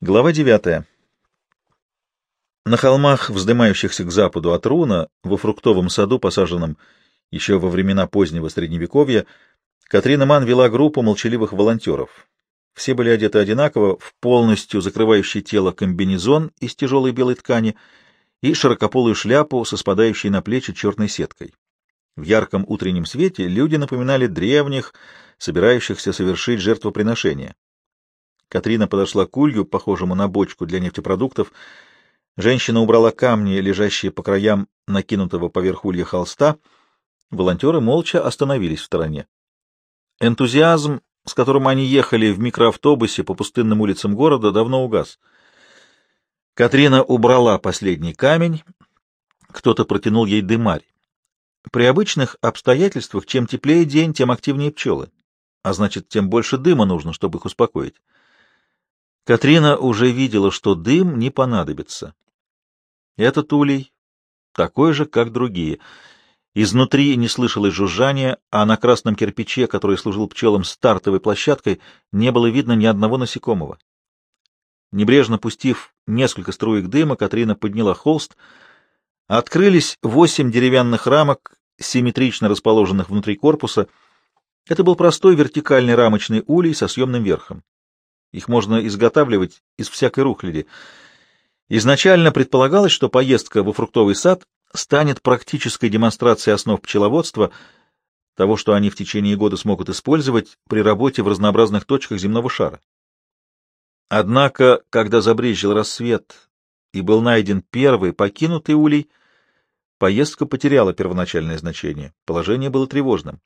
Глава 9. На холмах, вздымающихся к западу от Руна, во фруктовом саду, посаженном еще во времена позднего Средневековья, Катрина Ман вела группу молчаливых волонтеров. Все были одеты одинаково, в полностью закрывающий тело комбинезон из тяжелой белой ткани и широкополую шляпу со спадающей на плечи черной сеткой. В ярком утреннем свете люди напоминали древних, собирающихся совершить жертвоприношение. Катрина подошла к улью, похожему на бочку для нефтепродуктов. Женщина убрала камни, лежащие по краям накинутого поверх улья холста. Волонтеры молча остановились в стороне. Энтузиазм, с которым они ехали в микроавтобусе по пустынным улицам города, давно угас. Катрина убрала последний камень, кто-то протянул ей дымарь. При обычных обстоятельствах чем теплее день, тем активнее пчелы, а значит, тем больше дыма нужно, чтобы их успокоить. Катрина уже видела, что дым не понадобится. Этот улей такой же, как другие. Изнутри не слышалось жужжания, а на красном кирпиче, который служил пчелам стартовой площадкой, не было видно ни одного насекомого. Небрежно пустив несколько струек дыма, Катрина подняла холст. Открылись восемь деревянных рамок, симметрично расположенных внутри корпуса. Это был простой вертикальный рамочный улей со съемным верхом. Их можно изготавливать из всякой рухляди. Изначально предполагалось, что поездка во фруктовый сад станет практической демонстрацией основ пчеловодства, того, что они в течение года смогут использовать при работе в разнообразных точках земного шара. Однако, когда забрезжил рассвет и был найден первый покинутый улей, поездка потеряла первоначальное значение, положение было тревожным.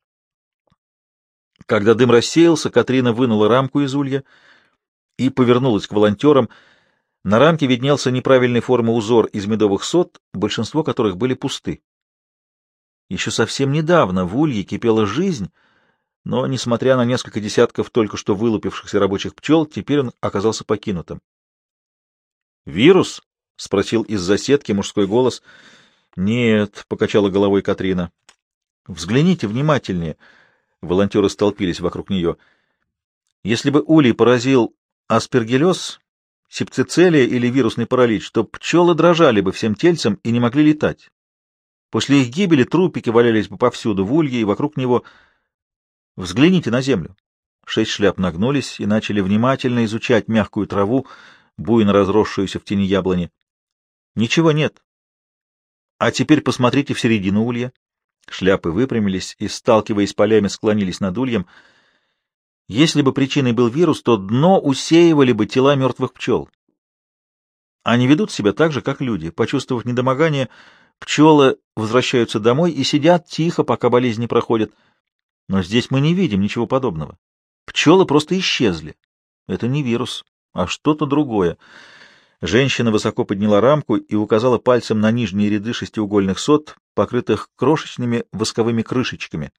Когда дым рассеялся, Катрина вынула рамку из улья — и повернулась к волонтерам. На рамке виднелся неправильной формы узор из медовых сот, большинство которых были пусты. Еще совсем недавно в Улье кипела жизнь, но, несмотря на несколько десятков только что вылупившихся рабочих пчел, теперь он оказался покинутым. «Вирус?» — спросил из-за сетки мужской голос. «Нет», — покачала головой Катрина. «Взгляните внимательнее». Волонтеры столпились вокруг нее. «Если бы улей поразил аспергиллез, сепцицелия или вирусный паралич, то пчелы дрожали бы всем тельцем и не могли летать. После их гибели трупики валялись бы повсюду, в улье и вокруг него. Взгляните на землю. Шесть шляп нагнулись и начали внимательно изучать мягкую траву, буйно разросшуюся в тени яблони. Ничего нет. А теперь посмотрите в середину улья. Шляпы выпрямились и, сталкиваясь полями, склонились над ульем — если бы причиной был вирус, то дно усеивали бы тела мертвых пчел. Они ведут себя так же, как люди. Почувствовав недомогание, пчелы возвращаются домой и сидят тихо, пока болезнь не проходит. Но здесь мы не видим ничего подобного. Пчелы просто исчезли. Это не вирус, а что-то другое. Женщина высоко подняла рамку и указала пальцем на нижние ряды шестиугольных сот, покрытых крошечными восковыми крышечками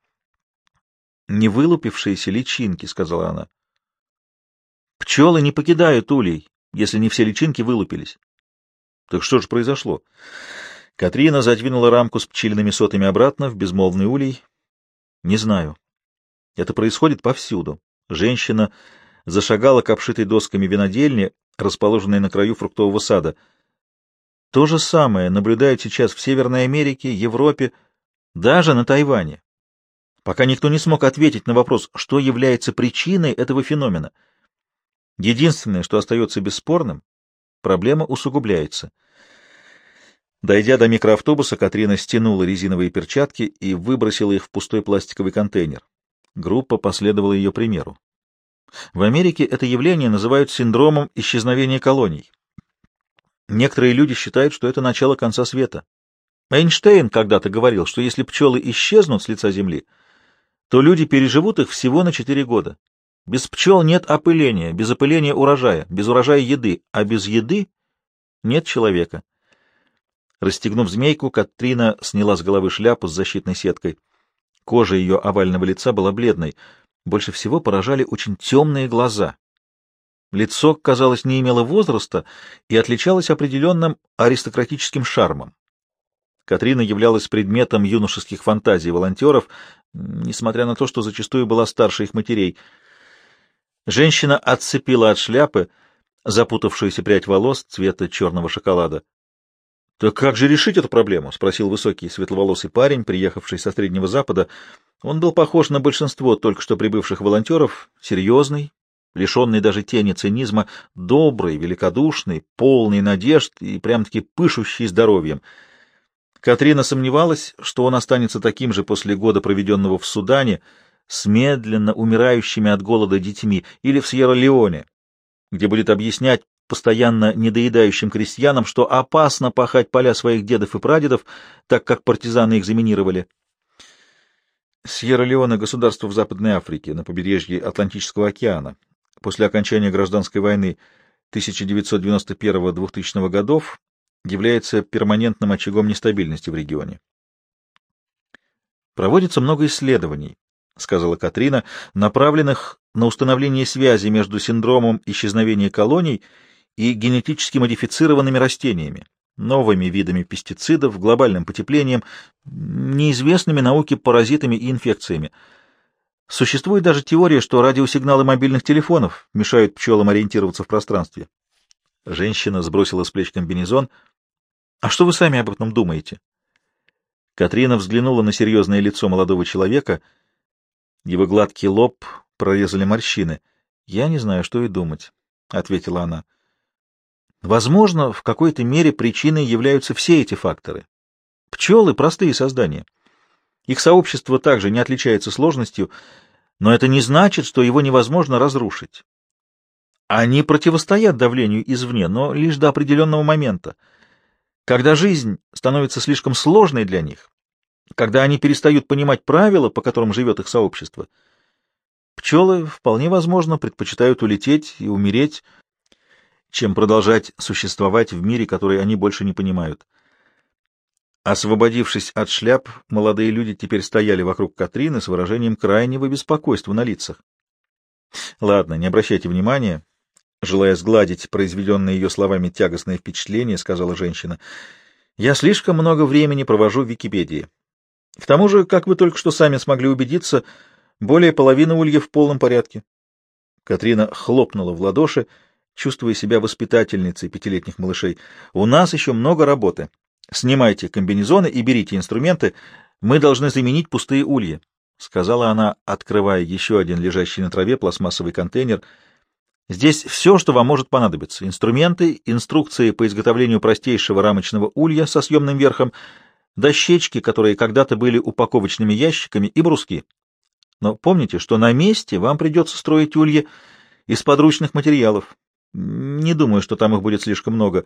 не вылупившиеся личинки, — сказала она. Пчелы не покидают улей, если не все личинки вылупились. Так что же произошло? Катрина задвинула рамку с пчелиными сотами обратно в безмолвный улей. Не знаю. Это происходит повсюду. Женщина зашагала к обшитой досками винодельне, расположенной на краю фруктового сада. То же самое наблюдают сейчас в Северной Америке, Европе, даже на Тайване пока никто не смог ответить на вопрос, что является причиной этого феномена. Единственное, что остается бесспорным, проблема усугубляется. Дойдя до микроавтобуса, Катрина стянула резиновые перчатки и выбросила их в пустой пластиковый контейнер. Группа последовала ее примеру. В Америке это явление называют синдромом исчезновения колоний. Некоторые люди считают, что это начало конца света. Эйнштейн когда-то говорил, что если пчелы исчезнут с лица Земли, то люди переживут их всего на четыре года. Без пчел нет опыления, без опыления урожая, без урожая еды, а без еды нет человека. Расстегнув змейку, Катрина сняла с головы шляпу с защитной сеткой. Кожа ее овального лица была бледной. Больше всего поражали очень темные глаза. Лицо, казалось, не имело возраста и отличалось определенным аристократическим шармом. Катрина являлась предметом юношеских фантазий волонтеров, несмотря на то, что зачастую была старше их матерей. Женщина отцепила от шляпы запутавшуюся прядь волос цвета черного шоколада. — Так как же решить эту проблему? — спросил высокий светловолосый парень, приехавший со Среднего Запада. Он был похож на большинство только что прибывших волонтеров, серьезный, лишенный даже тени цинизма, добрый, великодушный, полный надежд и прям-таки пышущий здоровьем. Катрина сомневалась, что он останется таким же после года, проведенного в Судане, с медленно умирающими от голода детьми, или в Сьерра-Леоне, где будет объяснять постоянно недоедающим крестьянам, что опасно пахать поля своих дедов и прадедов, так как партизаны их заминировали. Сьерра-Леоне — государство в Западной Африке, на побережье Атлантического океана. После окончания гражданской войны 1991-2000 годов является перманентным очагом нестабильности в регионе. Проводится много исследований, — сказала Катрина, — направленных на установление связи между синдромом исчезновения колоний и генетически модифицированными растениями, новыми видами пестицидов, глобальным потеплением, неизвестными науке паразитами и инфекциями. Существует даже теория, что радиосигналы мобильных телефонов мешают пчелам ориентироваться в пространстве. Женщина сбросила с плеч комбинезон. — А что вы сами об этом думаете? Катрина взглянула на серьезное лицо молодого человека. Его гладкий лоб прорезали морщины. — Я не знаю, что и думать, — ответила она. Возможно, в какой-то мере причиной являются все эти факторы. Пчелы — простые создания. Их сообщество также не отличается сложностью, но это не значит, что его невозможно разрушить. Они противостоят давлению извне, но лишь до определенного момента. Когда жизнь становится слишком сложной для них, когда они перестают понимать правила, по которым живет их сообщество, пчелы, вполне возможно, предпочитают улететь и умереть, чем продолжать существовать в мире, который они больше не понимают. Освободившись от шляп, молодые люди теперь стояли вокруг Катрины с выражением крайнего беспокойства на лицах. «Ладно, не обращайте внимания», — желая сгладить произведенное ее словами тягостное впечатление, сказала женщина. «Я слишком много времени провожу в Википедии. К тому же, как вы только что сами смогли убедиться, более половины ульев в полном порядке». Катрина хлопнула в ладоши, — чувствуя себя воспитательницей пятилетних малышей. «У нас еще много работы. Снимайте комбинезоны и берите инструменты. Мы должны заменить пустые ульи», — сказала она, открывая еще один лежащий на траве пластмассовый контейнер. «Здесь все, что вам может понадобиться. Инструменты, инструкции по изготовлению простейшего рамочного улья со съемным верхом, дощечки, которые когда-то были упаковочными ящиками, и бруски. Но помните, что на месте вам придется строить ульи из подручных материалов, не думаю, что там их будет слишком много.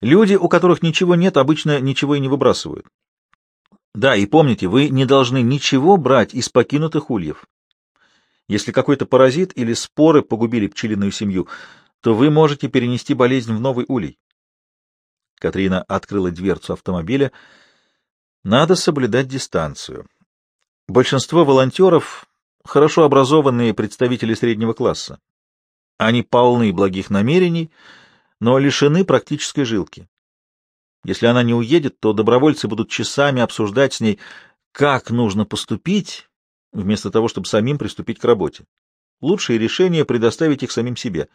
Люди, у которых ничего нет, обычно ничего и не выбрасывают. Да, и помните, вы не должны ничего брать из покинутых ульев. Если какой-то паразит или споры погубили пчелиную семью, то вы можете перенести болезнь в новый улей. Катрина открыла дверцу автомобиля. Надо соблюдать дистанцию. Большинство волонтеров — хорошо образованные представители среднего класса. Они полны благих намерений, но лишены практической жилки. Если она не уедет, то добровольцы будут часами обсуждать с ней, как нужно поступить, вместо того, чтобы самим приступить к работе. Лучшее решение — предоставить их самим себе.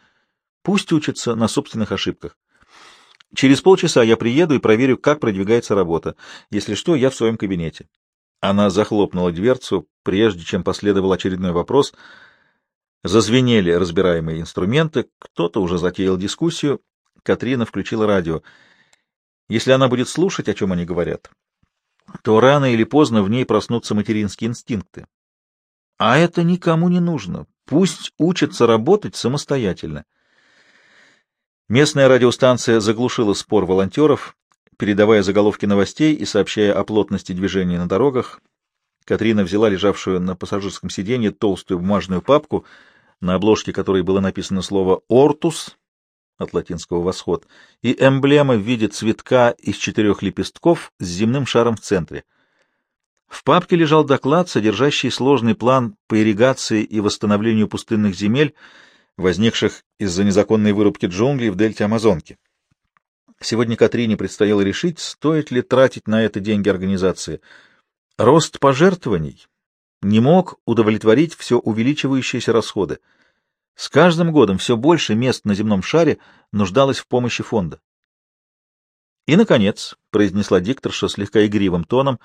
Пусть учатся на собственных ошибках. Через полчаса я приеду и проверю, как продвигается работа. Если что, я в своем кабинете. Она захлопнула дверцу, прежде чем последовал очередной вопрос — Зазвенели разбираемые инструменты, кто-то уже затеял дискуссию. Катрина включила радио. Если она будет слушать, о чем они говорят, то рано или поздно в ней проснутся материнские инстинкты. А это никому не нужно. Пусть учатся работать самостоятельно. Местная радиостанция заглушила спор волонтеров, передавая заголовки новостей и сообщая о плотности движения на дорогах. Катрина взяла лежавшую на пассажирском сиденье толстую бумажную папку — на обложке которой было написано слово «Ортус» от латинского «восход» и эмблема в виде цветка из четырех лепестков с земным шаром в центре. В папке лежал доклад, содержащий сложный план по ирригации и восстановлению пустынных земель, возникших из-за незаконной вырубки джунглей в дельте Амазонки. Сегодня Катрине предстояло решить, стоит ли тратить на это деньги организации. Рост пожертвований не мог удовлетворить все увеличивающиеся расходы. С каждым годом все больше мест на земном шаре нуждалось в помощи фонда. И, наконец, произнесла дикторша слегка игривым тоном,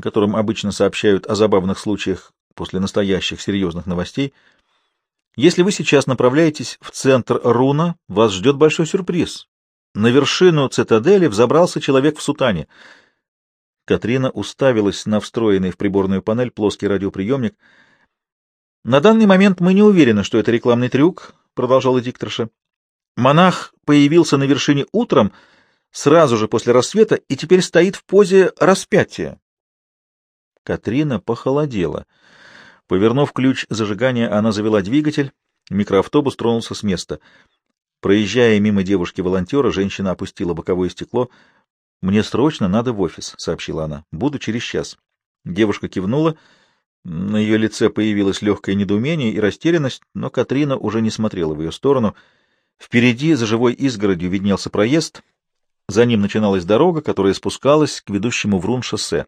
которым обычно сообщают о забавных случаях после настоящих серьезных новостей, если вы сейчас направляетесь в центр Руна, вас ждет большой сюрприз. На вершину цитадели взобрался человек в сутане. Катрина уставилась на встроенный в приборную панель плоский радиоприемник. «На данный момент мы не уверены, что это рекламный трюк», — продолжала дикторша. «Монах появился на вершине утром, сразу же после рассвета, и теперь стоит в позе распятия». Катрина похолодела. Повернув ключ зажигания, она завела двигатель. Микроавтобус тронулся с места. Проезжая мимо девушки-волонтера, женщина опустила боковое стекло. «Мне срочно надо в офис», — сообщила она. «Буду через час». Девушка кивнула. На ее лице появилось легкое недоумение и растерянность, но Катрина уже не смотрела в ее сторону. Впереди, за живой изгородью, виднелся проезд. За ним начиналась дорога, которая спускалась к ведущему в Рун шоссе.